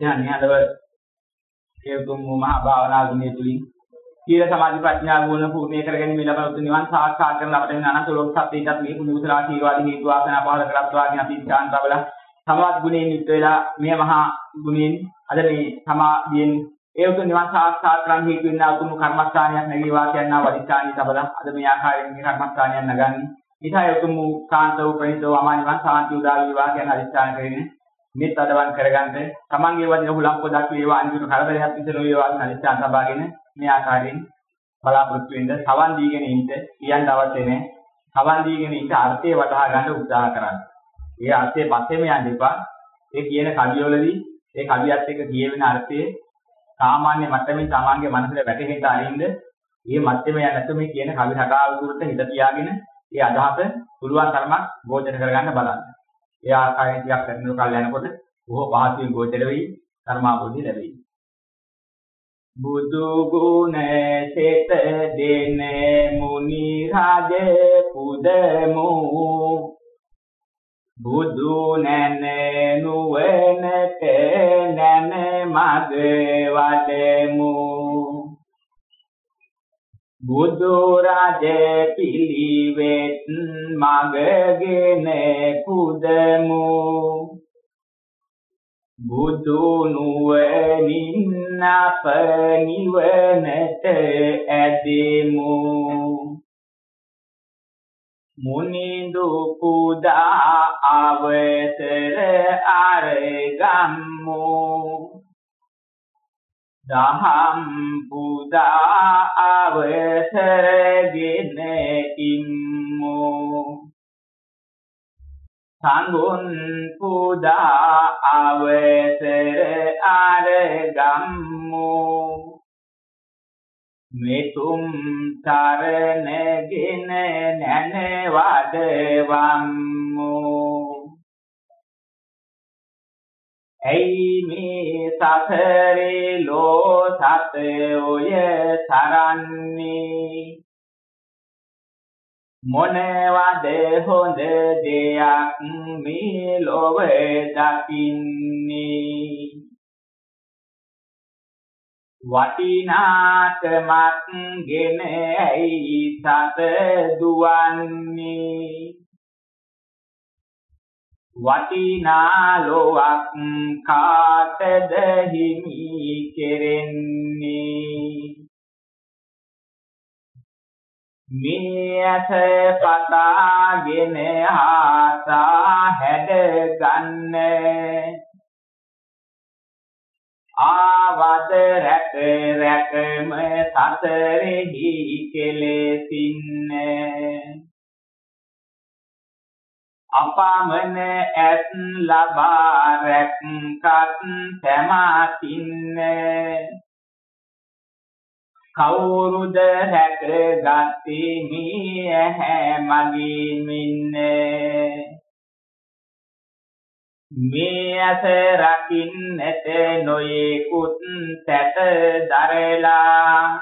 දැන් නිහඬව ඒ උතුම් මහා භාවනා ගුණය තුලින්. සීල සමාධි ප්‍රඥා ගුණ පූර්ණේ කරගෙන මේ ලබන උතුම් නිවන් සාක්ෂාත් කරන අපට වෙන අනන්ත ලෝක සත්‍යයටත් මේ පුණ්‍ය කුසල ආශීර්වාද හේතු වාසනා පහල කරත්වා කියන අපි ඥාන බබල සමවත් ගුණයෙන් යුක්ත වෙලා මේ මහා ගුණයෙන් අද මේ සමාධියෙන් ඒ උතුම් නිවන් සාක්ෂාත් කරන් හේතු වෙනා උතුම් කර්මස්ථානයක් නැගී වාසයන්නා වදිස්ථානී සබල අද මේ ආකාරයෙන් මේ කර්මස්ථානයක් නගන්නේ ඊටයි උතුම් කාන්ත වූ ප්‍රණීත වූ අමා නිවන් සාන්ති උදා වේවා කියන අදිස්ථාන කරගෙන මෙත් අදවන් කරගන්න තමන්ගේ වදින හුලම් පොදක් වේවා අන්තිම කරදරයක් විතර වේවා කියන අදිස්ථාන සබාගෙන මේ ආකාරයෙන් බලාපොරොත්තු වෙන්න සවන් දීගෙන ඉන්න කියන්න අවශ්‍ය නැහැ. සවන් දීගෙන ඉන්න අර්ථය වටහා ගන්න උත්සාහ කරන්න. ඒ අර්ථය පස්සෙම යන්න එපා. ඒ කියන කවිවලදී ඒ කවියත් එක්ක කියවෙන අර්ථය සාමාන්‍ය මට්ටමින් තමන්ගේ මනසට වැටහෙන්න අරින්ද මේ මට්ටමේ යන නැතු මේ කියන කවි රටාව තුරට හිත තියාගෙන ඒ අදහස පුළුවන් තරමක් ගෝචර කරගන්න බලන්න. ඒ ආකාරයෙන් ටිකක් කරන කල් යනකොට බොහෝ පහසුවෙන් ගෝචර වෙයි ධර්මාභෝධය ලැබෙයි. බුදු ගුණ සෙත දෙන මුනි රාජ පුදමු බුදු නැන නුවණට නැන මග වඩමු බුදු රාජ පිළිවෙත් මගගෙන පුදමු. බුදු නුවණින් අප නිවනට ඇදෙමු. මුනිඳු පුදා අවසර අරගම්මු. දහම් පුදා අවසරගෙන ඉම්මු සංගුන් පුදා අවසර අරගම්මු. මෙතුම් තරණගෙන නැන ඇයි මේ සසරේ ලෝ සත ඔය තරන්නේ? මොනවද හොඳ දෙයක් මේ ලොව දකින්නේ? වටිනාකමක් ගෙන ඇයි සත දුවන්නේ? වටිනා ලොවක් කාටද හිමි කෙරෙන්නේ? මේ ඇස පතාගෙන ආසා හැඩ ගන්නේ. ආවද රැක රැකම සතරෙහි කෙලෙසින්නේ. අපමණ ඇත් ලබා රැක්කත් තැමාතින්නේ කවුරුද රැකගත්තේ මේ ඇහැ මගේ මින්නේ. මේ ඇස රකින්නට නොයෙකුත් සැට දරලා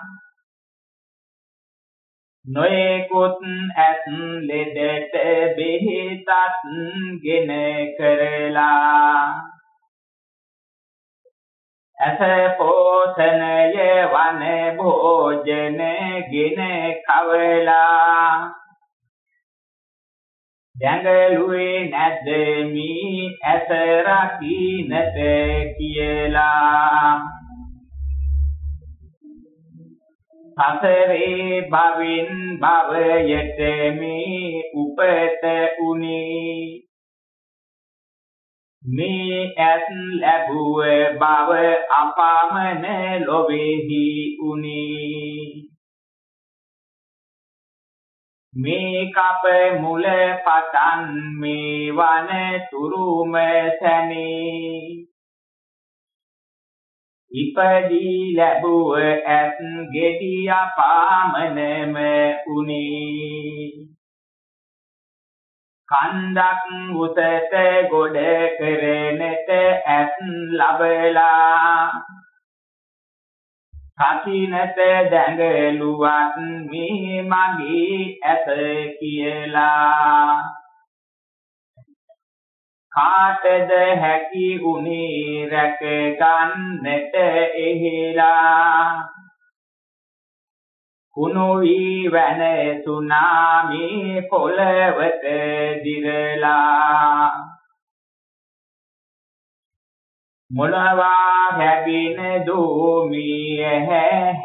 නොයෙකුත් ඇත් ලෙඩට බෙහෙතත් ගෙන කරලා. ඇස පෝෂණය වන භෝජන ගෙන කවලා. දැඟලුවේ නැද්ද මී ඇස රකින්නට කියලා. සසරේ භවින් භවයට මේ උපත උනේ. මේ ඇත් ලැබුව බව අපමණ ලොවේහි උනේ. මේ කප මුල පටන් මේ වන තුරුම සැනේ. ඉපදී ලැබුව ඇත් ගෙඩිය පාමනම උනේ. කන්දක් උසට ගොඩ කරනට ඇත් ලබලා. කසිනට දැඟලුවත් මේ මගේ ඇස කියලා. කාටද හැකි උනේ රැක ගන්නට එහෙලා? කුණු වී වැන සුනාමි පොළවට දිරලා. මොනවා හැබින දෝමිය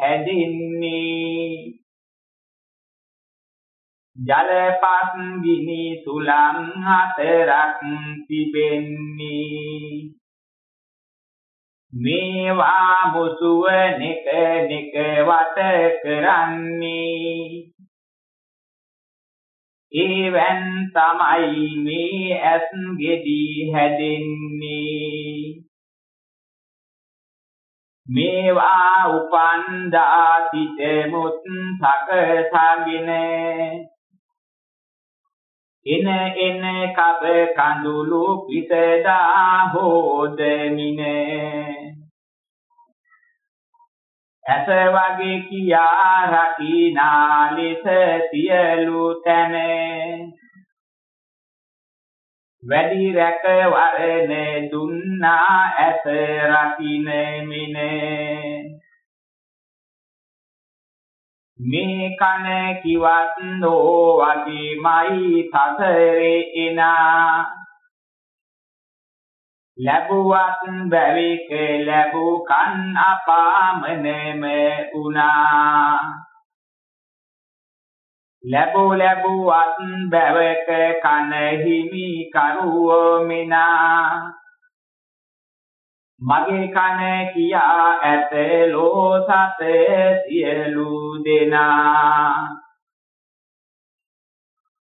හැදින්නේ? ජලපත් ගිනි තුලන් හතරක් තිබෙන්නේ. මේවා මුසුව නෙක නෙක වට කරන්නේ. ඒවෙන් තමයි මේ ඇස් ගෙඩි හැදෙන්නේ. මේවා උපන්දා සිට මුත් සකසගෙන එන එන කබ කඳුළු පිටදා හෝදමිනේ ඇස වගේ කියා රකිනා ලෙස සියලු තැන. වැඩි රැක වරණ දුන්නා ඇස රකින්න මිනේ. මේ කන කිවත් නෝ වගේමයි සසරේ එනා. ලැබුවත් බැවික ලැබු කන් අපාමනම උනා. ලැබු ලැබුවත් බැවක කන හිමි කරුවෝ මිනා. මගේ කන කියා ඇත ලෝසත සියලු දෙනා.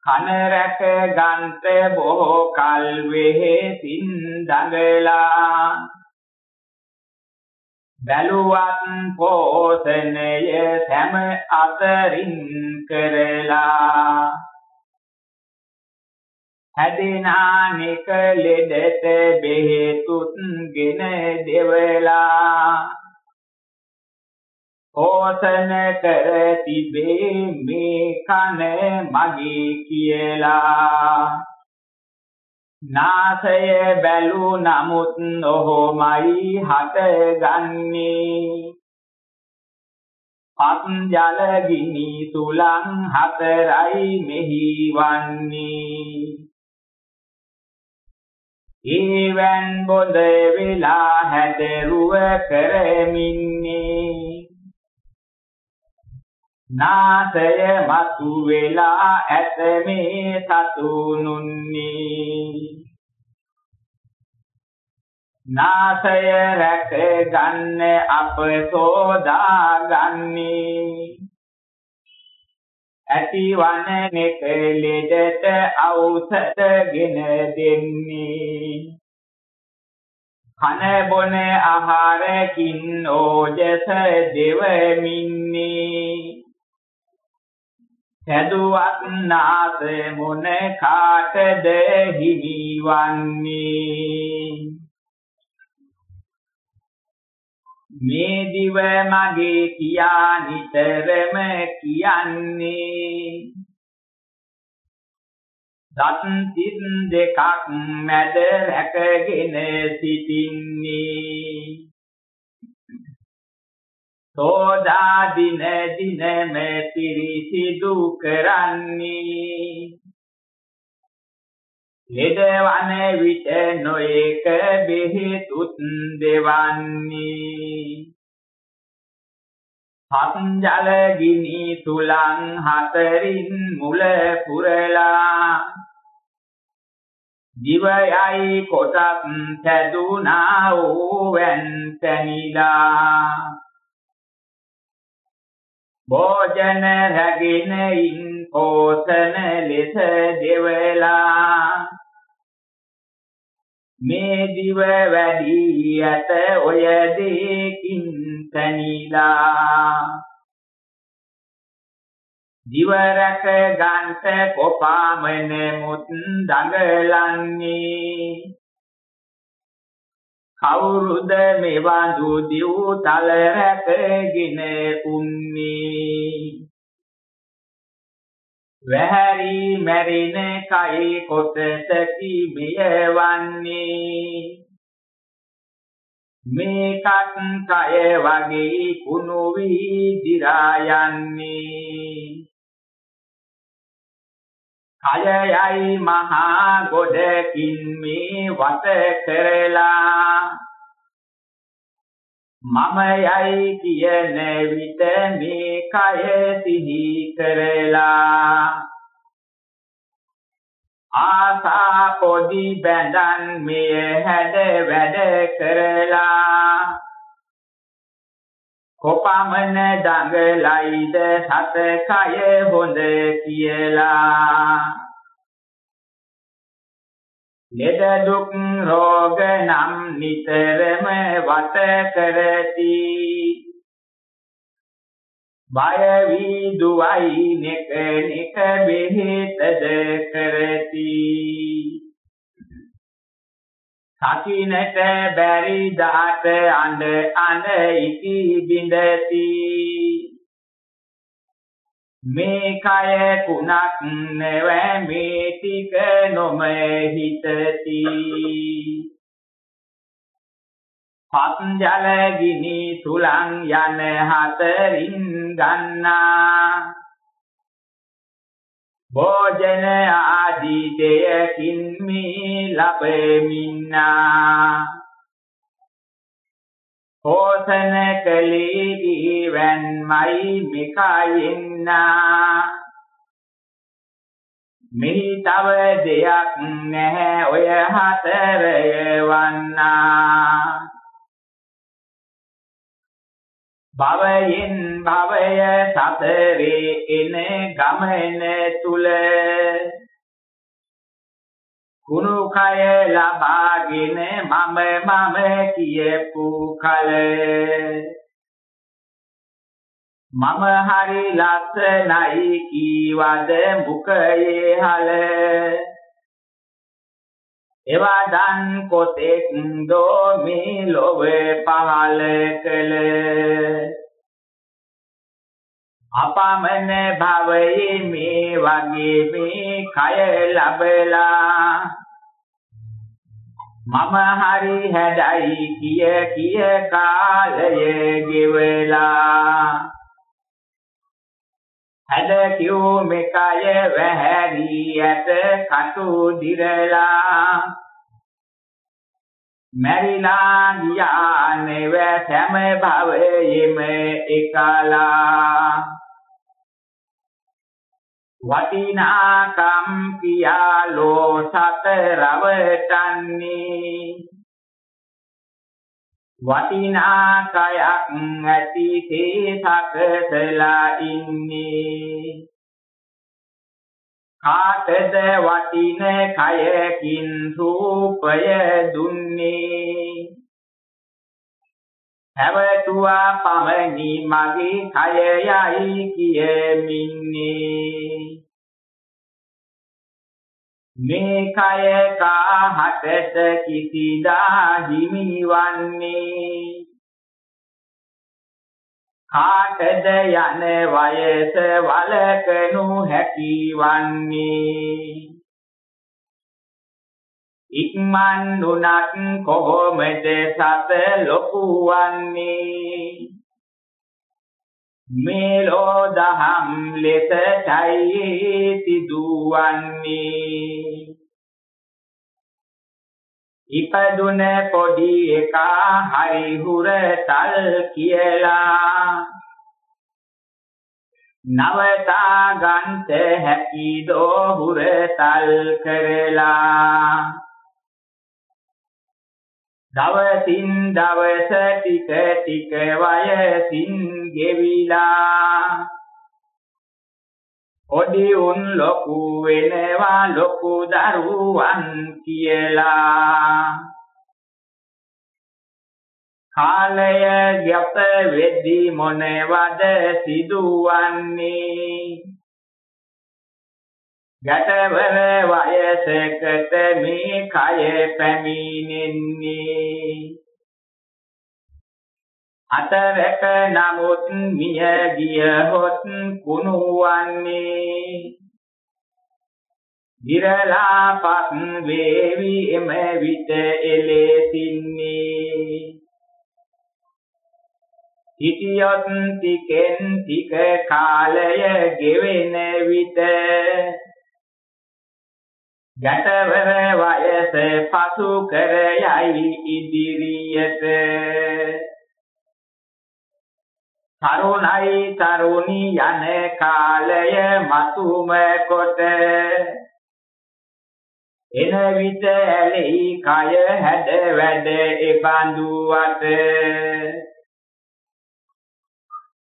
කන රැක ගන්ත බොහෝ කල් වෙහෙසින් දඟලා. බැලුවත් පෝෂණය සෑම අතරින් කරලා. හැදෙනා නික ලෙඩට බෙහෙතුත් ගෙන දෙවලා. පෝෂණ කර තිබේ මේ කන මගේ කියලා. නාසය බැලු නමුත් ඔහොමයි හටගන්නේ. පත් ජල ගිනි තුලන් හතරයි මෙහි වන්නේ. ඊවන් බොඳ වෙලා හැදරුව කරමින්නේ. නාසය මතු වෙලා ඇත මේ සතුනුන්නේ. නාසය රැක ගන්න අප සෝදා ගන්නේ. ඇතිවන නෙක ලෙඩට ඖෂධගෙන දෙන්නේ. කන බොන ආහාරකින් ඕජස දෙවමින්නේ. සදුවත් නාස මොන කාටද හිමිවන්නේ? මේ දිව මගේ කියා නිතරම කියන්නේ. දත් තිත් දෙකක් මැද රැකගෙන සිටින්නේ. සෝදා දින දිනම පිරිසිදු කරන්නේ. ලෙඩවන විට නොයක බෙහෙතුත් දෙවන්නේ. හත්ජල ගිනි තුලන් හතරින් මුල පුරලා. දිවයයි කොටත් තැදුනා ඕවැන් තැනිලා. භෝජන රැගෙන ඉන් පෝසන ලෙස දෙවලා. මේ දිව වැඩි ඇත ඔය දෙකින් තනිලා දිව රැක ගන්ට කොපාමන මුත් දඟලන්නේ. කවුරුද මෙවඳු දිව් තල රැකගෙන උන්නේ? වැහැරි මැරින කයි කොටසකි මෙයවන්නේ මේකත් කය වගේ කුණු වී දිරා යන්නේ. කයයයි මහා ගොඩකින් මේ වත කරලා මම යයි කියන විට මේ කය සිහි කරලා. ආසා පොඩි බැඳන් මේ හැඩ වැඩ කරලා. කොපමණ දඟලයිද සත කය හොඳ කියලා. ලෙඩ දුක් රෝග නම් නිතරම වත කරති බය වී දුවයි නෙක නෙක බෙහෙතද කරති. සකිනට බැරි දාට අඬ අඬ ඉති බිඳති. මේ කය කුණක් නෙව මේ ටික නොම හිතති. පත් ජල ගිනි සුලං යන හතරින් ගන්නා. භෝජන ආදී දෙයකින් මේ ලැබෙමින්නා. පෝසන කලී දීවන්මයි මිකයෙන්නා මෙහි තව දෙයක් නැහැ ඔය හතරය වන්නා. භවයෙන් භවය සතරේ එන ගමන තුල කුණු කය ලබාගෙන මම මම කියපු කල මම හරි ලස්සනයි කීවද මුඛයේ හල එවදන් කොතෙක් දෝ මේ ලොව පහල කළ අපමණ භවයේ මේ වගේ මේ කය ලැබලා මම හරි හැඩයි කිය කිය කාලය ගෙවලා. හැඩ කිව් මෙකය වැහැරි ඇත කටු දිරලා. මැරිලා ගියා නෙව සෑම භවයේම එකලා. වටිනාකම් කියාලෝ සත රවටන්නේ වටිනා කයක් ඇති තේසකසලා ඉන්නේ. කාටද වටින කයකින් රූපය දුන්නේ? හැවතුවා පමණි මගේ කයයයි කියමින්නේ. මේ කය කාහටද කිසිදා හිමිවන්නේ. කාටද යන වයස වලකනු හැකිවන්නේ? ඉක්මන් නුනත් කොහොමද සත ලොකු වන්නේ මේලෝ දහම් ලෙසයි සිදුවන්නේ. ඉපදුන පොඩි එකා හරි හුරතල් කියලා. නවතා ගන්ත හැකි දෝ හුරතල් කරලා. දවසින් දවස ටික ටික වයසින් ගෙවිලා. ඔඩි උන් ලොකු වෙනවා ලොකු දරුවන් කියලා. කාලය ගැප වෙද්දි මොනවද සිදුවන්නේ? ගැටවර වයසකට මේ කය පැමිණෙන්නේ. අතරක නමුත් මිය ගිය හොත් කුණු වන්නේ දිරලාපත් වේවි එම විට එලෙසින්නේ හිටියොත් ටිකෙන් ටික කාලය ගෙවෙන විට ගැටවර වයස පසු කර යයි ඉදිරියට. තරුණයි තරුණි යන කාලය මතුම කොට. එන විට ඇලෙයි කය හැඩ වැඩ එබඳු අත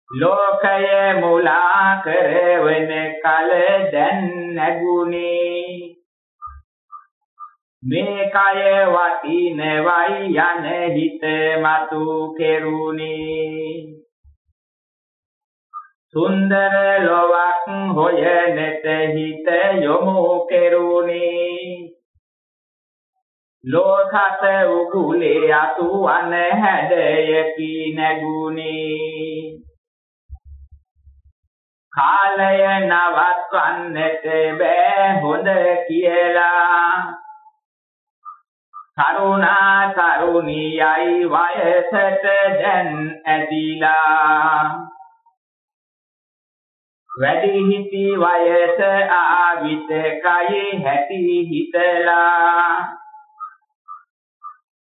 ලෝකය මුලා කරවන කල දැන් නැගුණේ. මේ කය වටිනවයි යන හිත මතු කෙරුණේ. සුන්දර ලොවක් හොයනෙත හිත යොමු කෙරුණේ. ලෝකත උගුලේ අතු අන හැඩයකි නැගුණේ. කාලය නවත්වන්නට බෑ හොඳ කියලා. කරුණා කරුණියයි වයසට දැන් ඇදිලා. වැඩි හිටි වයස ආවිත කයේ හැටි හිතලා.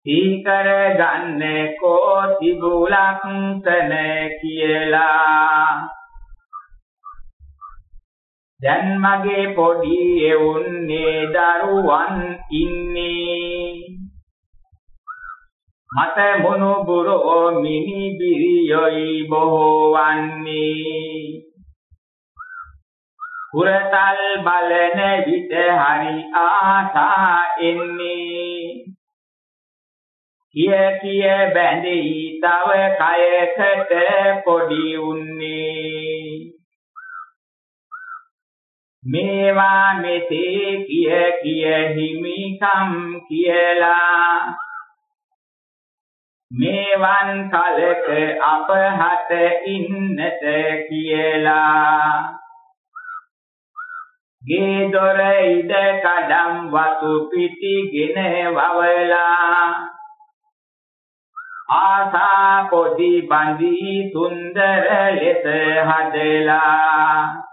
සීකර ගන්නේ කෝ තිබුලක් තන කියලා. දැන් මගේ පොඩි එවුන්නේ දරුවන් ඉන්නේ. මට මොනුබුරෝ මිනි බිරියොයි බොහෝ වන්නේ. කුරතල් බලන විට හරි ආසා එන්නේ. කිය කිය බැඳී තව කයකට පොඩි උන්නේ. මේවා මෙසේ කිය කිය හිමිකම් කියලා මේවන් කලක අපහත ඉන්නට කියලා. ගේ දොර ඉඩ කඩම් වතු පිටිගෙන වවලා. ආසා පොඩි බඳි සුන්දර ලෙස හදලා.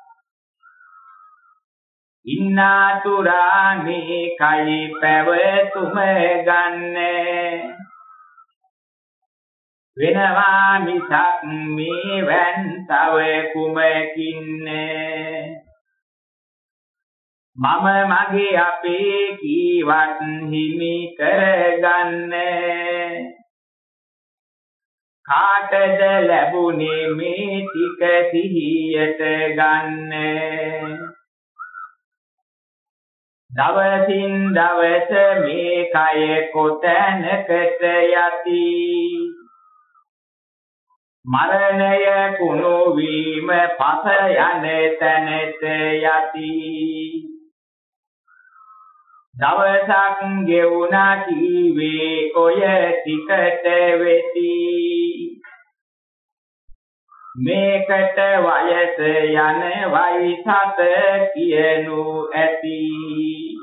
ඉන්නාතුරා මේ කයි පැවතුම ගන්නේ. වෙනවා මිසක් මේ වැන් තව කුමකින්නේ මම මගේ අපේ කීවත් හිමි කරගන්න. කාටද ලැබුණේ මේ ටික සිහියට ගන්න? දවසින් දවස මේ කය කොතැනකට යති? මරණය කුණු වීම පස යන තැනට යති. දවසක් ගෙවුණා කීවේ ඔය ටිකට වෙති. මේකට වයස යන වයිසත කියනු ඇති.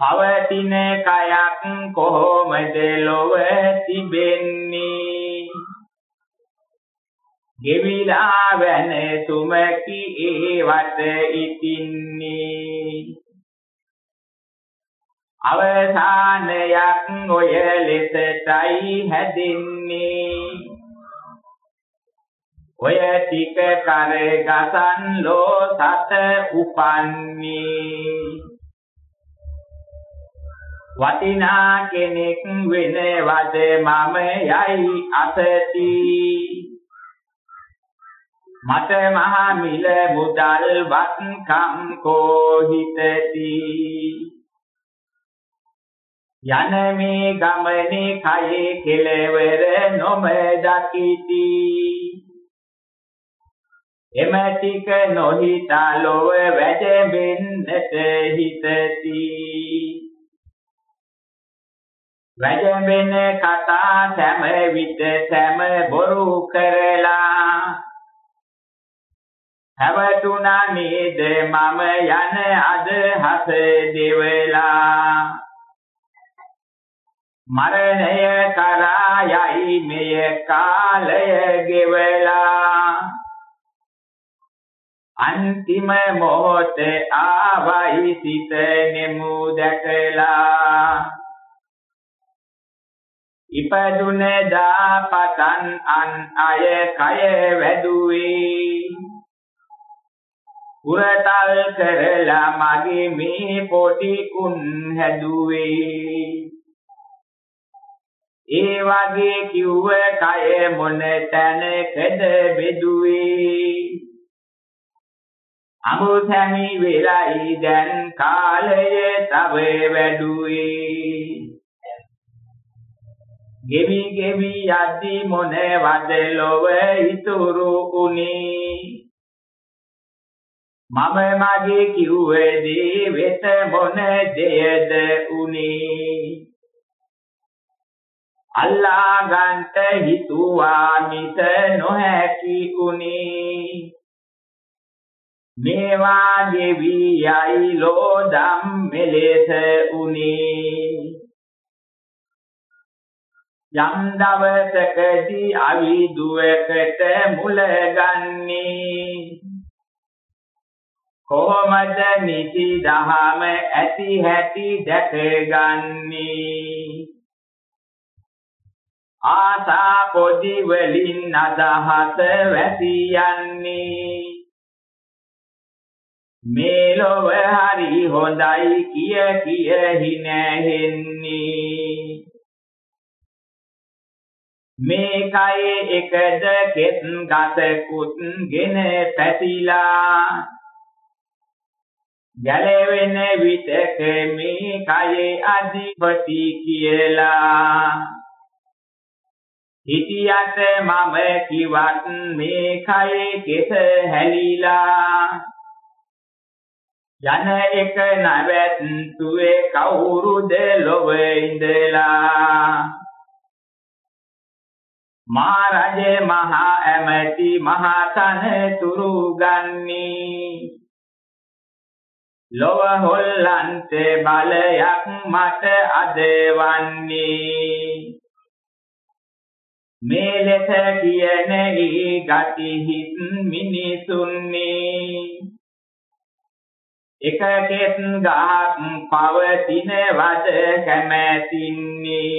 පවතින කයක් කොහොමද ලොව තිබෙන්නේ ගෙවිලා වෙන තුමකි ඒවට ඉතින්නේ. අවසානයක් ඔය ලෙසටයි හැදෙන්නේ. ඔය ටික කර ගසන් ලෝ සත උපන්නේ. වටිනා කෙනෙක් වෙනවද මම යයි අසති. මට මහා මිල මුදල් වත්කම් කෝ හිතති. යන මේ ගමනේ කයේ කෙලවර නොම දකිති. එම ටික නොහිතා ලොව වැජඹෙන්නට හිතති. වැජඹෙන කතා සෑම විට සෑම බොරු කරලා. හැවතුණා නේද මම යන අදහස දෙවලා. මරණය කරා යයි මෙය කාලය ගෙවලා. අන්තිම මොහොතේ ආවයි සිත නෙමු දැකලා. ඉපදුනේ දාපතන් අන් අය කය වැදුවේ. උරතල් කරලා මගේ මේ පොඩි කුන් හැදුවේ. ඒ වගේ කිව්ව කය මොන තැනකද බෙදුවේ? අමුසැමි වෙලයි දැන් කාලය තව වැඩුවේ. ගෙවි ගෙවි යද්දි මොනවද ලොව ඉතුරු උනේ? මම මගේ කිව්වේදී වෙත මොන දෙයද උනේ? අල්ලා ගන්ට හිතුවා මිස නොහැකි උනේ. මේවා ගෙවි යයි ලෝදම් මෙලෙස උනේ. යම් දවසකදී අවිදුවකට මුල ගන්නේ. කොහොමද නිති දහම ඇති හැටි දැකගන්නේ ආසා පොඩි වලින් අදහස වැසි යන්නේ. මේ ලොව හරි හොඳයි කිය කිය හිනැහෙන්නේ මේකයි එකද කෙත් ගසකුත් ගෙන පැතිලා. ගැලවෙන විටක මේකයි අධිපති කියලා. හිටියට මම කිවත් මේකයි කෙස හැලිලා. යන එක නැවැත්තුවේ කවුරුද ලොව ඉඳලා? මා රජ මහා ඇමති මහා තනතුරු ගන්නේ. ලොව හොල්ලන්ට බලයක් මට අදවන්නේ. මේ ලෙස කියන ඊ ගති හිත් මිනිසුන්නේ. එක කෙස් ගහක් පවතින වද කැමැතින්නේ.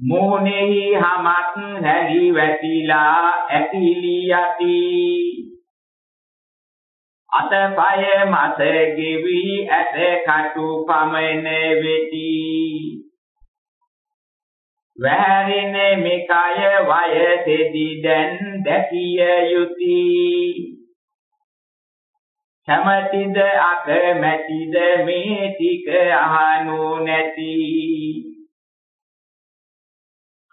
මෝනෙහි හමත් හැලි වැටිලා ඇකිලි යති අතපය මත ගෙවි ඇත කටු පමන වෙති. වැහැරෙන මේකය වයසෙදි දැන් දැකිය යුති. කැමැතිද අකමැතිද මේ ටික අහනු නැති.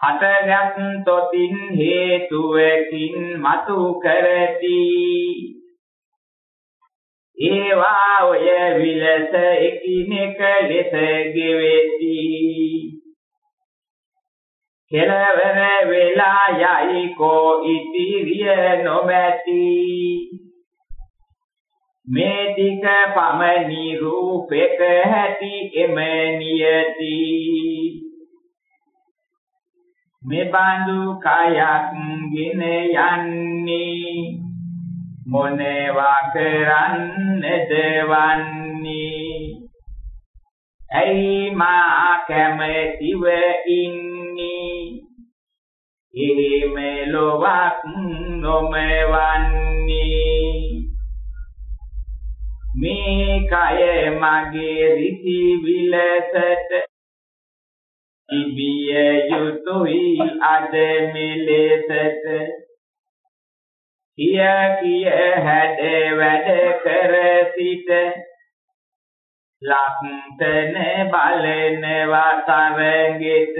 හටගත් තොතින් හේතුවකින් මතු කරති. ඒවා ඔය විලස එකිනෙක ලෙස ගෙවෙති. කෙලවර වෙලා යයි කෝ ඉතිරිය නොමැති. මේ ටික පමණි රූපෙක හැටි එම නියති. මෙබඳු කයක් ගෙන යන්නේ මොනවා කරන්නද වන්නේ? ඇයි මා කැමැතිව ඉන්නේ? එහෙම ලොවක් නොමවන්නේ. මේ කය මගේ රිසි විලසට ඉබිය යුතුයි අද මෙලෙසට. කිය කිය හැඩ වැඩ කර සිට. ලක්තන බලනවා තරගෙට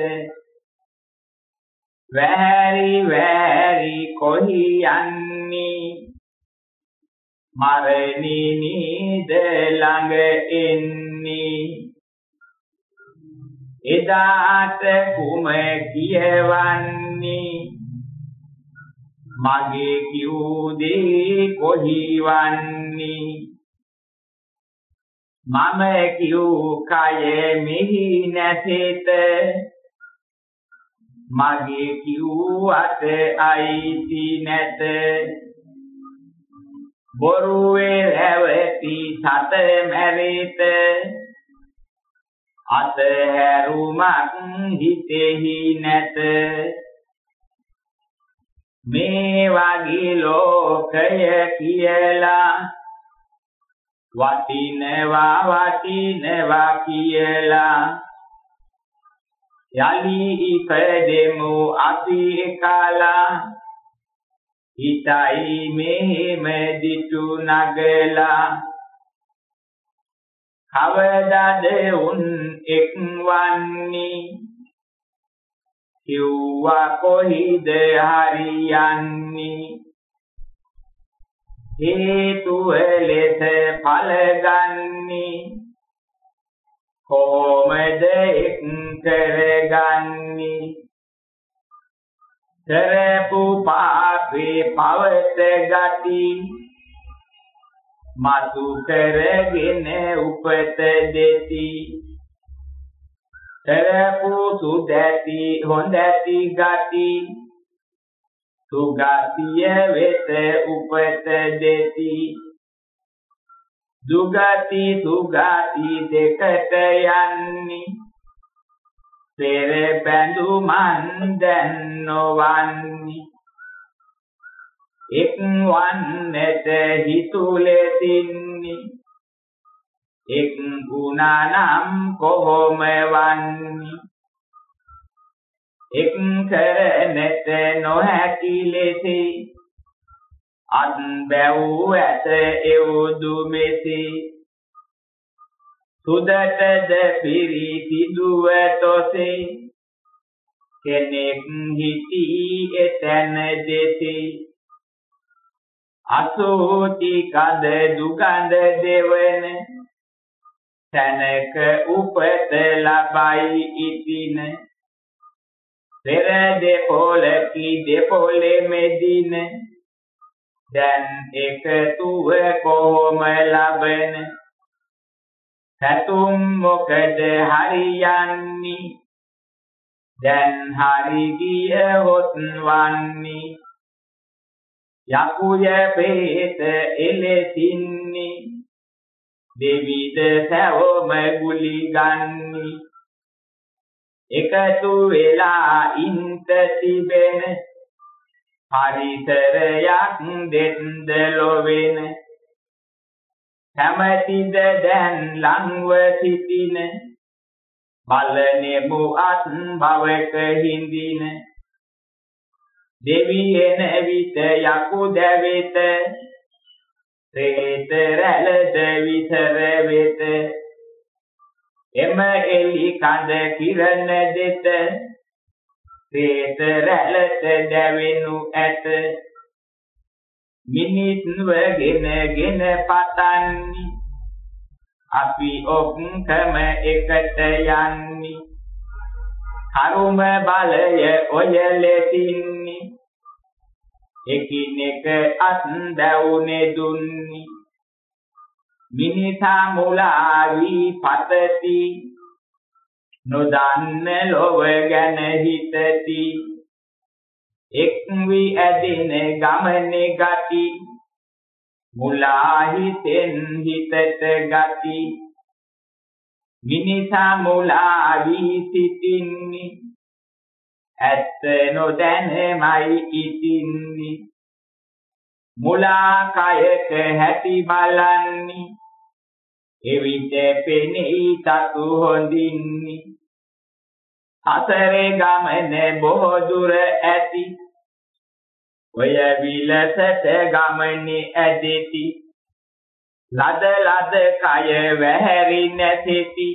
වැහැරි වැහැරි කොහි යන්නේ? මරණී නීද ළඟ එන්නේ? එදාට කුම කියවන්නේ? මගේ කිව් දේ කොහිවන්නේ? මම කිව් කය මෙහි නැසෙත. මගේ කිව් අත අයිති නැත. බොරුවේ රැවටි සත මැරිත අත හැරුමක් හිතෙහි නැත. මේ වගේ ලෝකය කියලා වටිනවා වටිනවා කියලා. යලි ඉපදෙමු අපි එකලා හිතයි මෙහෙම දිටු නගලා. කවදාද උන් එක්වන්නේ. කිව්වා කොහිද හරියන්නේ? හේතුව ලෙස ඵල ගන්නේ. කොමද එක් කරගන්නේ? කරපු පාපේ පවත ගති. මතු කරගෙන උපත දෙති. කරපු සුදැති හොඳැති ගති. සුගතිය වෙත උපත දෙති. දුගති සුගති දෙකට යන්නේ. පෙර බැඳුමන් දැන් නොවන්නේ. එක් වන්නට හිතුලෙසින්නේ එක් ගුණනම් කොහොම වන්නේ? එක් කරනට නොහැකි ලෙසි. අත් බැව් ඇත එවුදු මෙසි. සුදටද පිරි සිදුව තොසේ. කෙනෙක් හිටී එතැන දෙසේ. අසෝති කඳ දුගඳ දෙවන තැනක උපත ලබයි ඉතින. පෙර දෙපොලකි දෙපොලේ මෙදින. දැන් එකතුව කොහොම ලබන? සතුම් මොකද හරියන්නේ? දැන් හරි ගිය හොත් වන්නේ? යකුය පේත එලෙසින්නේ. දෙවිද සැවොම ගුලි ගන්නේ. එකතු වෙලා ඉන්ත තිබෙන පරිසරයක් දෙන්ද ලොවෙන. කැමැතිද දැන් ලංව සිටින? බලනෙමු අත් භවක හිඳින. දෙවියන විත යකු දැවෙත ප්‍රේත රැළද විතර වෙත. එම එලි කඳ කිරණ දෙත ප්‍රේත රැළට දැවෙනු ඇත. මිනිත්ව ගෙන ගෙන පතන්නේ අපි ඔක්කම එකට යන්නේ. කරුම බලය ඔය ලෙසින්නේ එකිනෙක අත් දැවුනේ දුන්නේ. මිනිසා මුලා වී පතති. නොදන්න ලොව ගැන හිතති. එක් වී ඇදින ගමනේ ගති. මුලා හිතෙන් හිතට ගති. මිනිසා මුලා වී සිටින්නේ. ඇත්ත නොදැනමයි ඉතින්නේ මුලා කයක හැටි බලන්නේ. එවිට පෙනෙයි සතු හොඳින්නේ. අතරේ ගමන බොහෝ දුර ඇති. ඔය විලසට ගමනේ ඇදෙති. ලද ලද කය වැහැරි නැසෙති.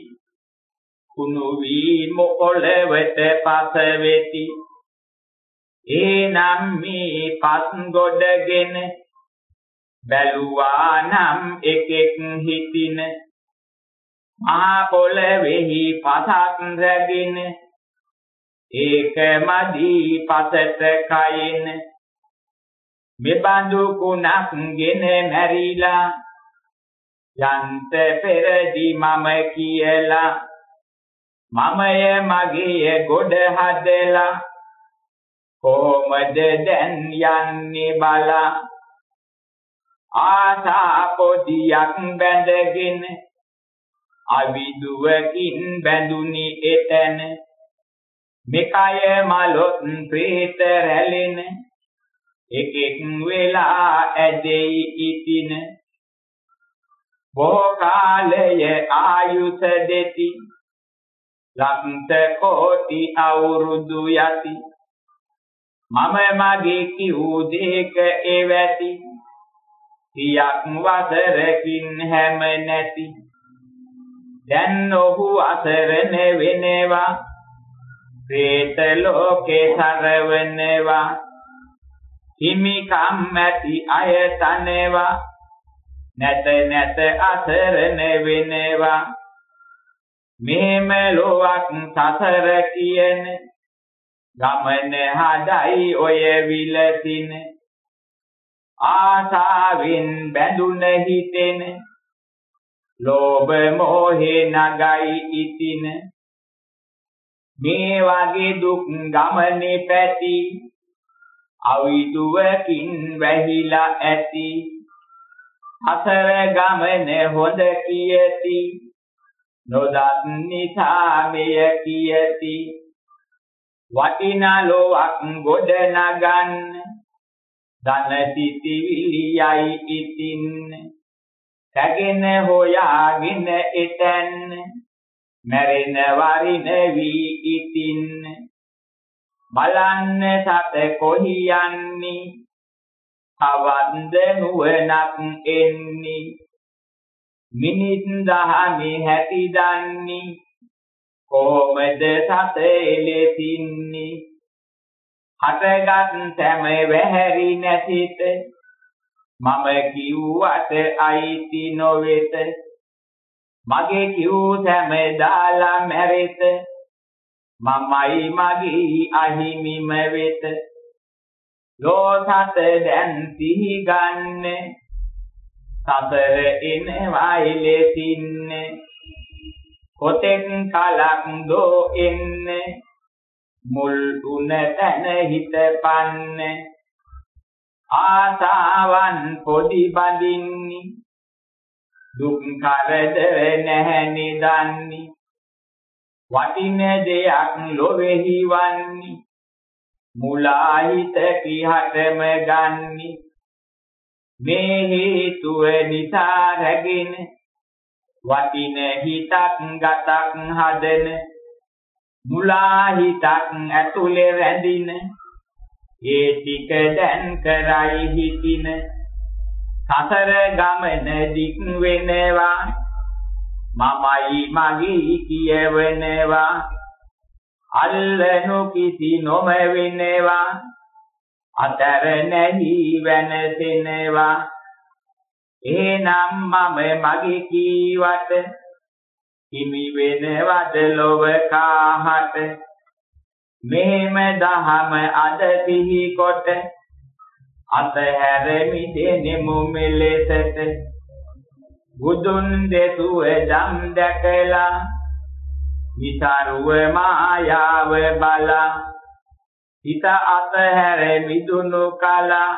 කුණු වී මොළවට පස වෙති එනම් මේ පස් ගොඩගෙන බැලුවා නම් එකෙක් හිතින මහා පොළවේහි පසක් රැගෙන ඒක මදි පසට කයින්. මෙබඳු කුණක් ගෙන මැරිලා යන්ත පෙරදි මම කියලා. මමය මගේ ගොඩ හදලා. කොමද දැන් යන්නේ බලා? ආසා පොදියක් බැඳගෙන අවිදුවකින් බැඳුනි එතන. මෙකය මලොත් ප්‍රේත රැලෙන එකෙක් වෙලා ඇදෙයි ඉතින. බොහෝ කාලය ආයුෂ දෙති. ලක්ත කෝටි අවුරුදු යති. මම මගේ කිව් දෙක එවැති සියක් වසරකින් හැම නැති. දැන් ඔහු අසරණ වෙනවා. പ്രേත ලෝකේ සරවනවා. හිමිකම් ඇති අය තනවා. නැත නැත අසරණ වෙනවා. මෙහෙම ලොවක් සසර කියන ගමන හදයි ඔය විලසින. ආසාවෙන් බැඳුන හිතෙන. ලෝභ මෝහේ නගයි ඉතින. මේ වගේ දුක් ගමනේ පැති. අවිදුවකින් වැහිලා ඇති. අසර ගමන හොඳ කියති. නොදත් නිසා මෙය කියති. වටිනා ලෝවක් ගොඩ නගන්න. ධන සිටිවිලියයි ඉතින්. තැගෙන හොයාගෙන එතැන්. මැරෙන වරින වී ඉතින්. බලන්න සත කොහි යන්නේ? අවන්ද නුවණක් එන්නේ. මිනිත් දහමේ හැටි දන්නේ. කොහොමද සත එලෙසින්නේ හටගත් සැම වැහැරි නැසිත. මම කිව්වට අයිති නොවෙත. මගේ කිව් සැම දාලා මැරෙත. මමයි මගේ අහිමිම වෙත. ලෝසත දැන් සිහි ගන්න සතර එනවයි ලෙසින්න. කොතෙක් කලක් දෝ එන්නේ? මුල් උන තැන හිතපන්න ආසාවන් පොඩි බඳින්නි. දුක් කරදර නැහැ නිදන්නි. වටින දෙයක් ලොවේහි වන්නි මුලා හිත කිහටම ගන්නි. මේ හේතුව නිසා රැගෙන වටින හිතක් ගතක් හදන මුලා හිතක් ඇතුලේ රැඳින ඒ ටික දැන් කරයි හිතින. සසර ගමන දික් වෙනවා මමයි මගේ කියවනවා. අල්ලනු කිසි නොම වෙනවා අතර නැහි වෙනසෙනවා එනම් මම මගේ කීවට හිමි වෙනවද ලොව කාහට? මෙහෙම දහම අද සිහි කොට අතහැර මිදෙනෙමු මෙලෙසට. බුදුන් දෙසුව ධම් දැකලා විතරුව මායාව බලා හිත අතහැර මිදුණු කලා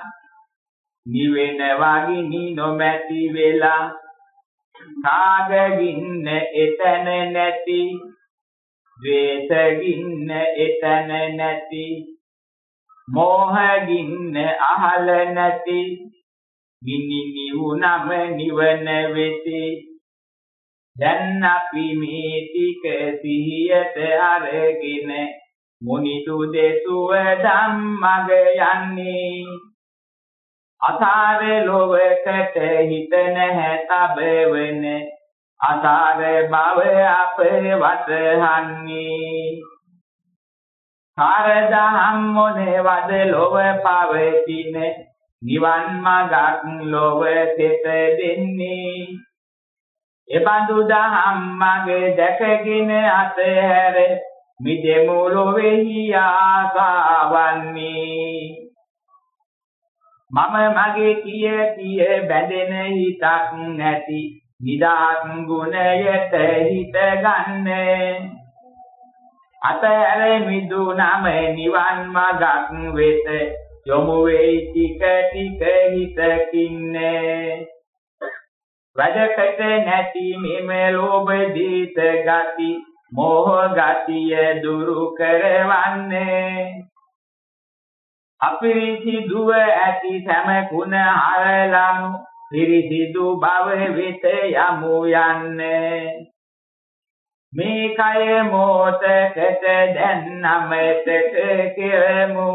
නිවෙන වගිනි නොමැති වෙලා කාගගින්න එතන නැති ද්වේෂගින්න එතන නැති මෝහගින්න අහල නැති ගිනි නිවුනම නිවන වෙති. දැන් අපි මේ ටික සිහියට අරගෙන මුනිතු දෙසුව ධම්මග යන්නේ. අසාර ලෝකයට හිත නැහැ තබවන අසාර බව අප වතහන්නේ කාරදහම් මොනේ වද ලොව පවතින නිවන් මගක් ලොව තෙත දෙන්නේ. එබඳු දහම් මගේ දැකගෙන අතහැර මිදෙමු ලොවේහි ආසාවන්නේ. මම මගේ කිය කිය බැඳෙන හිතක් නැති නිදහස් ගුණයට හිත ගන්නේ. අතහැර මිදුනම නිවන් මගක් වෙත යොමු වෙයි ටික ටික හිතකින්නේ. වැඩකට නැති මෙම ලෝභ දීත ගති මෝහ ගතිය දුරු කරවන්නේ. අපිරිසිදුව ඇති සෑම කුණ හරලනු පිරිසිදු බව වෙත යමු යන්නේ. මේ කය මොතකට දැන් නමතක කෙරමු.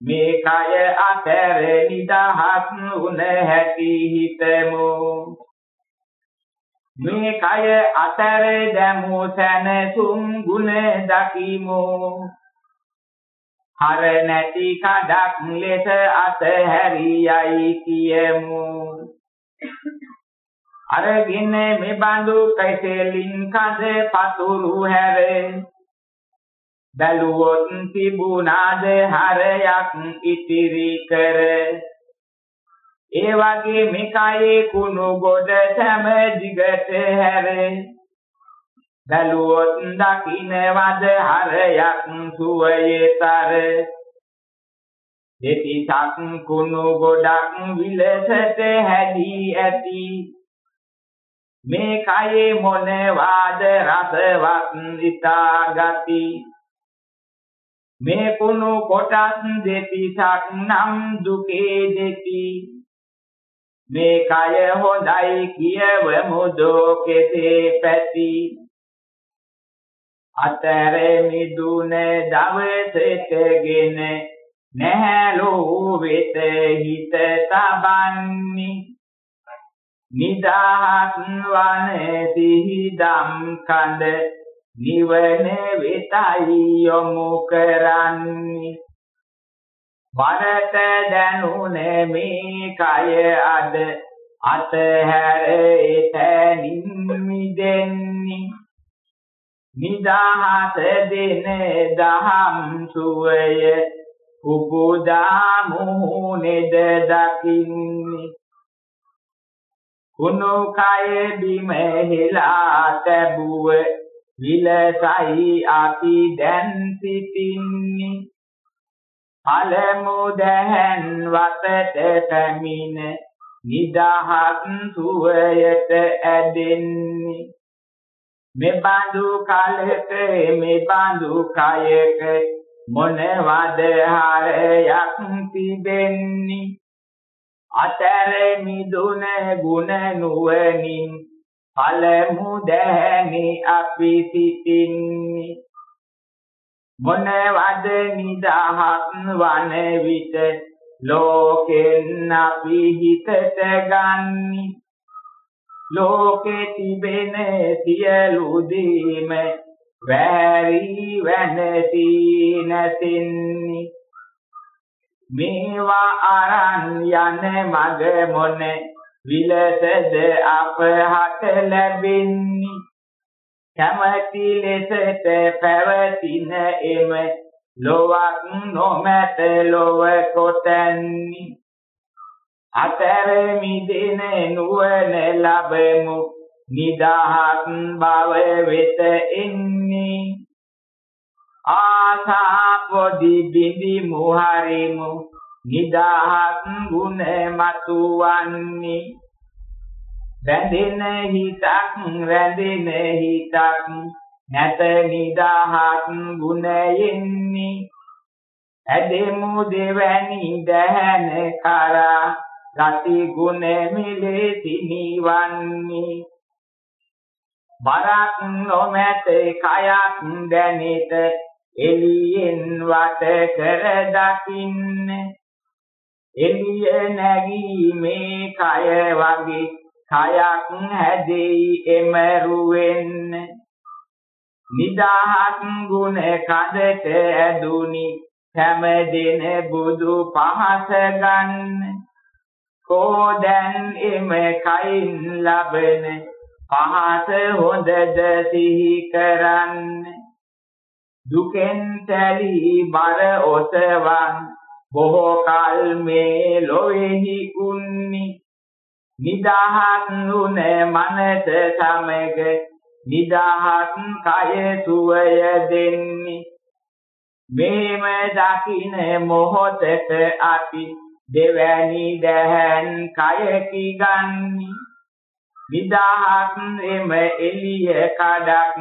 මේ කය අතර නිදහස් වුණ හැටි හිතමු. මේ කය අතර දැමු සැනසුම් ගුණ දකිමු. හර නැති කඩක් ලෙස අතහැරියයි කියමු. අරගෙන මෙබඳු කැසෙලින් කඳ පතුරු හැර බැලුවොත් තිබුණාද හරයක් ඉතිරි කර. ඒ වගේ මේකයේ කුණු ගොඩ සැම දිගට හැර. බැලුවොත් දකින්නවද හරයක් සුවයතර දෙතිසක් කුණු ගොඩක් විලසට හැදී ඇති. මේ කයේ මොනවාද රසවත් ඉතාගති මේ කුණු කොටස් දෙතිසක් නම් දුකේ දෙති. මේ කය හොඳයි කියවමු දෝ කෙසේ පැති. අතර මිදුන දවසටගෙන නැහැලෝ වෙත හිත තබන්නේ. නිදහස් වන සිහිදම් කඳ නිවන වෙතයි යොමු කරන්නේ. වරත දැනුනේ මේ කය අද අතහැර එතනින් මිදෙන්නේ නිදහස දෙන දහම් සුවය උපුදා මුහුණෙද දකින්නේ. කුණු කය බිම හෙලා තැබුව විලසයි අපි දැන් සිටින්නේ. පළමු දැහන් වතට පැමිණ නිදහස් සුවයට ඇදෙන්නේ. මෙබඳු කලක මෙබඳු කයක මොනවද හරයක් තිබෙන්නේ? අතර මිදුන ගුණ නුවණින් පළමු දැහැනි අපි සිටින්නේ. මොනවද නිදහස් වන විට ලෝකෙන් අපි හිතට ගන්නේ. ලෝකේ තිබෙන සියලු දීම වැරි වෙනති නැතිනි මේවා අරන් යන මග මොන විලසද අපහට ලැබෙන්නේ? කැමැති ලෙසට පැවතින එම ලොවක් නොමැත ලොව කොතැන්නේ? අතර මිදෙන නුවණ ලැබෙමු. නිදහස් බව වෙත එන්නේ. ආසා පොඩි බිඳි මුහරිමු. නිදහස් ගුණ මතුවන්නේ. බැඳෙන හිතක් රැඳෙන හිතක් නැත නිදහස් ගුණයෙන්නේ ඇදෙමු දෙවැනි දැහැන කරා ගති ගුණ මිලෙති නිවන්නේ බරක් නොමැත කයක් දැනෙත එළියෙන් වට කර දකින්න. එළිය නැගී මේ කය වගේ කයක් හැදෙයි එමරුවෙන් නිදහස් ගුණ කඳට ඇදුනි හැම දින බුදු පහස ගන්න. කෝ දැන් එම කයින් ලබන පහස හොඳද සිහි කරන්න. දුකෙන් තැලි බර ඔසවන් බොහෝ කල් මේ ලොවේහි උන්නි. නිදහස් නුන මනස සමග නිදහස් කය සුවය දෙන්නේ. මේම දකින මොහොතට අපි දෙවැනි දැහන් කයකි ගන්නි. නිදහස් එම එළිය කඩක්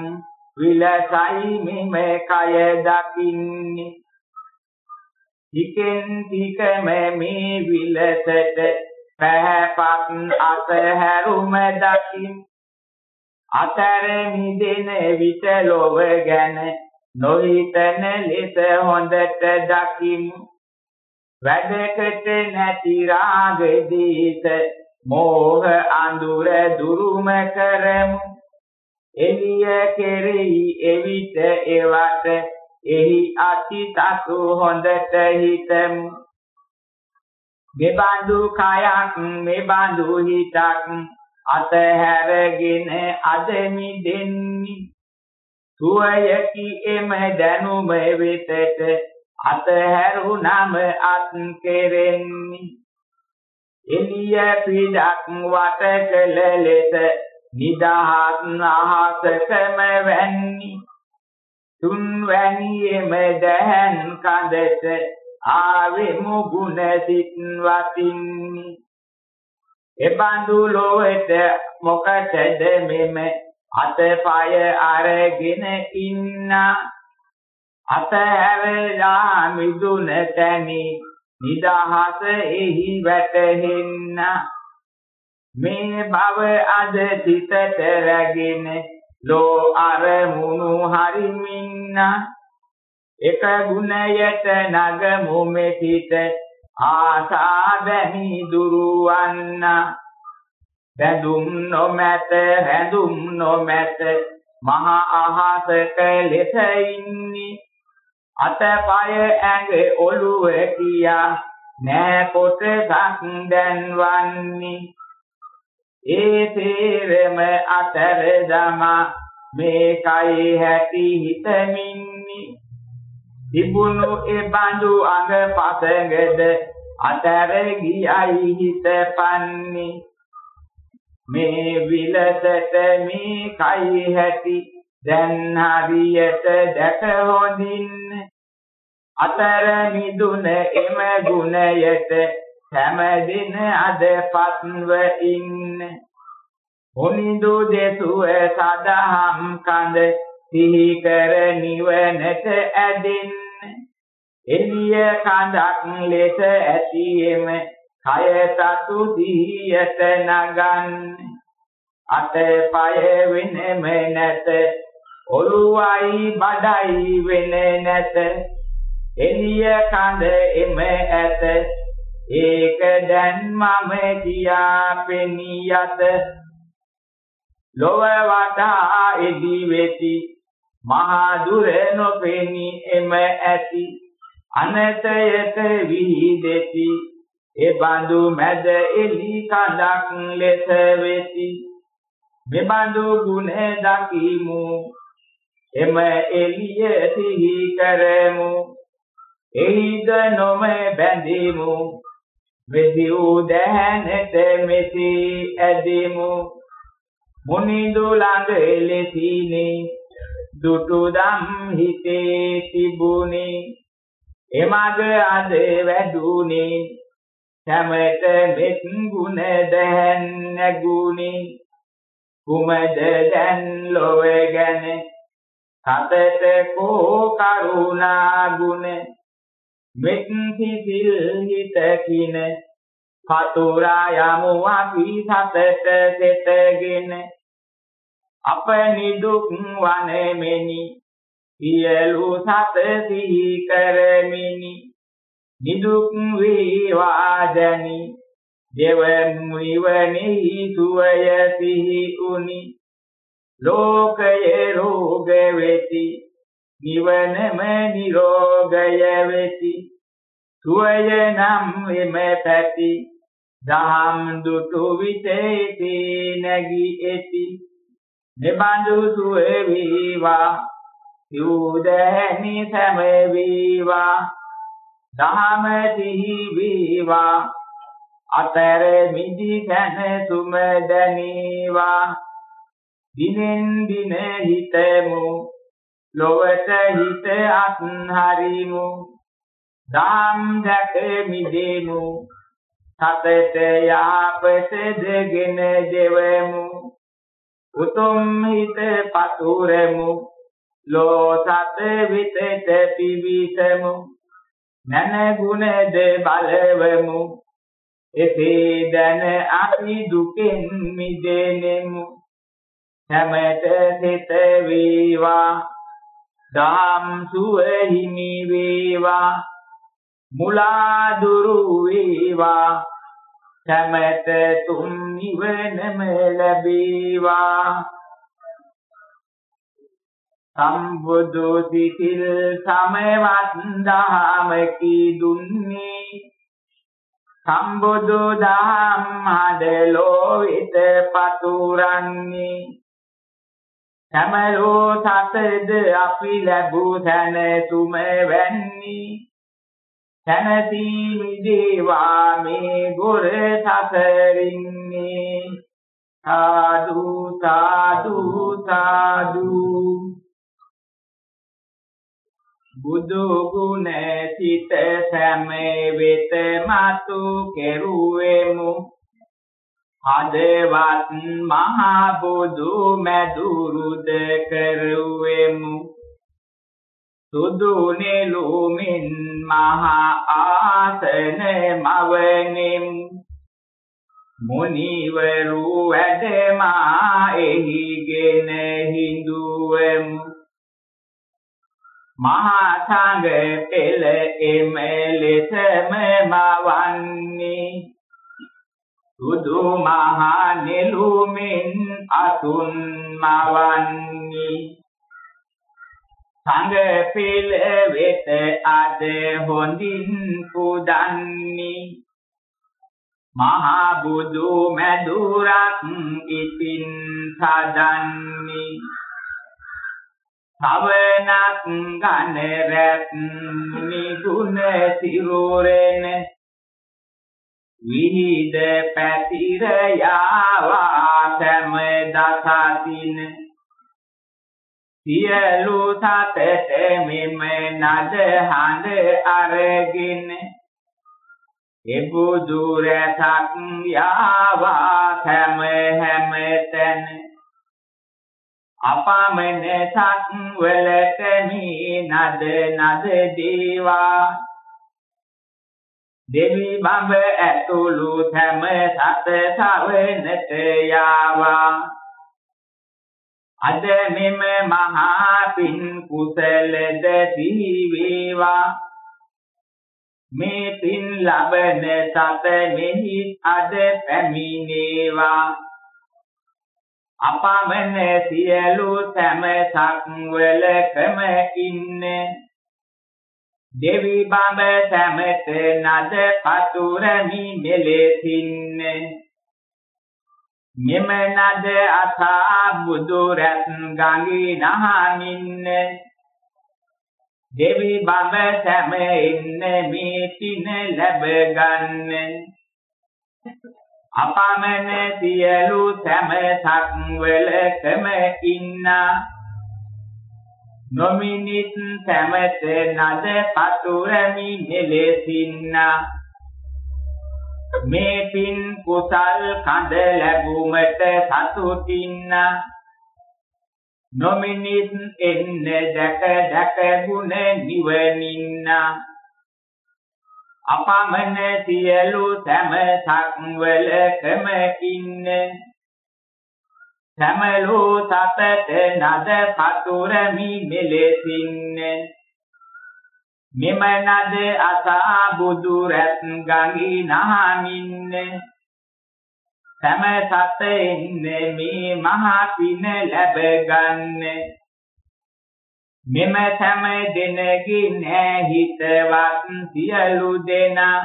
විලසයි මෙම කය දකින්නේ. ටිකෙන් ටිකම මේ විලසට පැහැපත් අතහැරුම දකින්. අතර මිදෙන විට ලොව ගැන නොහිතන ලෙස හොඳට දකිමු වැඩකට නැති රාග දීත මෝහ අඳුර දුරුම කරමු. එළිය කෙරෙහි එවිට එවට එහි අති සතු හොඳට හිතමු. මෙබඳු කයක් මෙබඳු හිතක් අතහැරගෙන අදමි දෙන්නේ සුවයකි එම දැනුම වෙතට අතහැරුණම අත් කෙරෙන්නේ. එළිය පිටක් වට කළ ලෙස නිදහස් අහසකම වැන්නි. තුන්වැනියෙම දැහන් කඳට ආවෙමු ගුණ සිත් වතින්නි එබඳු ලොවට මොකටද මෙම අතපය අරගෙන ඉන්න? අතහැරලා මිදුන තැනි නිදහස එහි වැටහෙන්න. මේ භව අද සිතට රැගෙන ලෝ අරමුණු හරිමින්න. එක ගුණයට නගමු මෙතිත ආසා බැමි දුරුවන්න. බැඳුම් නොමැත හැඳුම් නොමැත. මහ අහසක ලෙස ඉන්නි. අතපය ඇඟ ඔළුව කියා. නෑ කොටසක් දැන්වන්නේ. ඒ තේරම අතර දමා මේකයි හැටි හිතමින්නි. තිබුණු ඒ බඳු අඟ පසඟද අතර ගියයි හිතපන්නි. මේ විලසට මේ කයි හැටි දැන් හරියට දැක හොඳින් අතර මිදුන එම ගුණයට සෑමදින අදපත්ව ඉන්න. උනිදු දෙසුව සදහම් කඳ සිහි කර නිවනට ඇදින්න. එළිය කඳක් ලෙස ඇතියෙම කය සතු සිහියට නගන්න. අතපය වෙනෙම නැත ඔළුවයි බඩයි වෙන නැත. එළිය කඳ එම ඇත ඒක දැන් මම කියා පෙනියත. ලොව වටා එදි වෙති. මහා දුර නොපෙනි එම ඇති. අනතයට විහිදෙති. ඒ බඳු මැද එලි කඳක් ලෙස වෙති. මෙබඳු ගුණ දකිමු. එම එළිය සිහි කරමු. එහිද නොම බැඳිමු. වෙදිව් දැහැනට මෙසි ඇදිමු. මුනිඳු ළඟ එලෙසිනේ. දුටු දම් හිතේ තිබුණේ එමග අද වැඩුණේ සැමට මෙත් ගුණ දැහැන් නැගුණේ කුමද දැන් ලොව ගැන? සතට කෝ කරුණා ගුණ? මෙත් සිසිල් හිතකින පතුරා යමු අපි සතට සෙතගෙන. අප නිදුක් වනෙමිනි සියලු සත සිහි කරමිනි. නිදුක් වේවා ජනි දෙවන් නිවනෙහි සුවය සිහි උනි. ලෝකයේ රෝග වෙති. නිවනම නිරෝගය වෙති. සුවය නම් එම පැති. දහම් දුටු විතේති නැගී එති. නිබඳු සුවේ වේවා. යූදැනි සම වේවා. දහම සිහි වේවා. අතර මිදි සැනසුම දැනේවා. දිනෙන් දින හිතමු. ලොවට හිත අත්හරිමු. දාම් දැක මිදෙමු සතට යාපස දෙගෙන දෙවමු උතුම් හිත පතුරමු. ලෝ සත විතට පිවිසමු. නැන ගුණද බලවමු. එසේ දැන අපි දුකෙන් මිදෙනෙමු. හැමත සිත වේවා. දහම් සුව හිමි වේවා මුලා දුරු වේවා සමත තුම් නිවනම ලැබේවා. සම්බුදු සිතිල් සමවත් දහම කී දුන්නේ. සම්බුදු දහම් හදලෝ විත පතුරන්නේ. සමලෝ සතද අපි ලැබූ තැන තුම වැන්නේ. තනදී මිදේවා මේ ගොර සසරින්නේ. සාදු සාදු සාදු. බුදු ගුණ සිත සැම වෙත මතු කෙරුවෙමු. හදවත් මහා බුදු මැදුරුද කරුවෙමු සුදු නෙළුමින් මහා ආසන මවනින් මුනිවරු වැඩමා එහිගෙන හිඳුවමු. මහා සංඝ පෙළ එම ලෙසම මවන්නේ. සුදු මහා නෙළුමින් අසුන් මවන්නේ. සංඝ පිළ වෙත අද හොඳින් පුදන්නේ. මහා බුදු මැදුරක් ඉතින් සදන්නේ. සවනක් ගන රැත් නිගුණ සිරුරෙන විහිද පැතිර යාවා සෑම දසතින සියලු සතට මෙම නද හඬ අරගෙන එබුදු රැසක් යාවා හැම හැම තැන අපමණ සත් වලට මේ නද නද දේවා දෙවි බඹ ඇතුළු හැම සත සවනට යාවා. අද මෙම මහා පින් කුසලද සිහි වේවා මේ පින් ලබන සත මෙහි අද පැමිණේවා. අපමණ සියලු සෑම සක්වලකම ඉන්න දෙවි බඹ සැමත නද පතුරමි මෙලෙසින්නේ. මෙම නද අසා බුදු රැත් ගඟේ නහමින්න දෙවි බඹ සැම ඉන්න මේ පින ලැබ ගන්න. අපමණ සියලු සැම සක්වලකම ඉන්නා. නොමිනිත් සැමත නද පතුරමි මෙලෙසින්නා මේ පින් කුසල් කඳ ලැබුමට සතුටින්න. නොමිනිත් එන්න දැක දැක ගුණ නිවනින්න. අපමණ සියලු සෑම සක්වලකම ඉන්න. සමලෝ සතට නද පතුරමි මෙලෙසින්නේ මෙම නද අසා බුදු රැත් ගඟි නහමින්න සම සත එන්නේ මේ මහා පින ලැබ ගන්න. මෙම සම දෙනගේ නෑ හිතවත් සියලු දෙනා.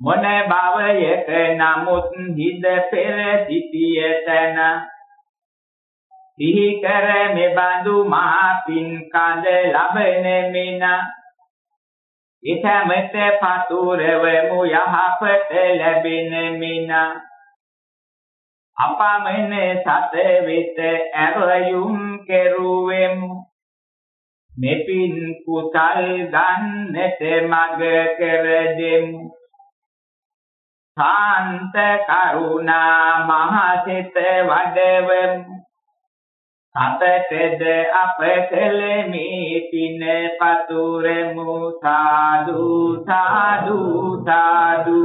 මොන භවයක නමුත් හිද පෙර සිටිය තැන සිහි කර මෙබඳු මහා පින් කඳ ලබන මෙන. ඉතමෙත පතුරවමු යහපත ලැබෙන මිනා. අපමණ සත වෙත ඇරයුම් කෙරුවෙමු. මෙපින් කුසල් ගන්නට මග කර දෙමු. සාන්ත කරුණා මහසිත වඩවමු. අපටද අප කළ මේ පින පතුරමු. සාදු සාදු සාදු.